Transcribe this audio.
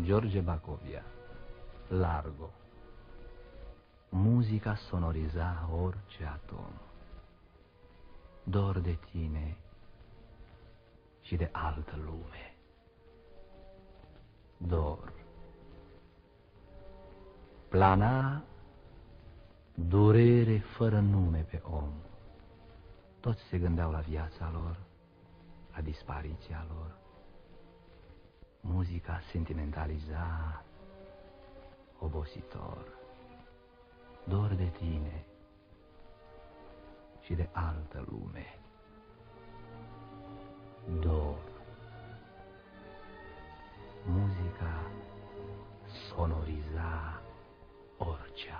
George Bacovia. Largo. Muzica sonoriza orice atom. Dor de tine și de altă lume. Dor. Plana durere fără nume pe om. Toți se gândeau la viața lor, la dispariția lor Muzica sentimentaliza obositor, dor de tine și de altă lume. Dor. Muzica sonoriza orice